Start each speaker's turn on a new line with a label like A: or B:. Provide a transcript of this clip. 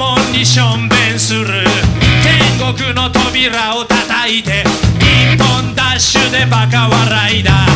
A: 門にしょんべんする。天国の扉を叩いて一本ダッシュでバカ笑いだ。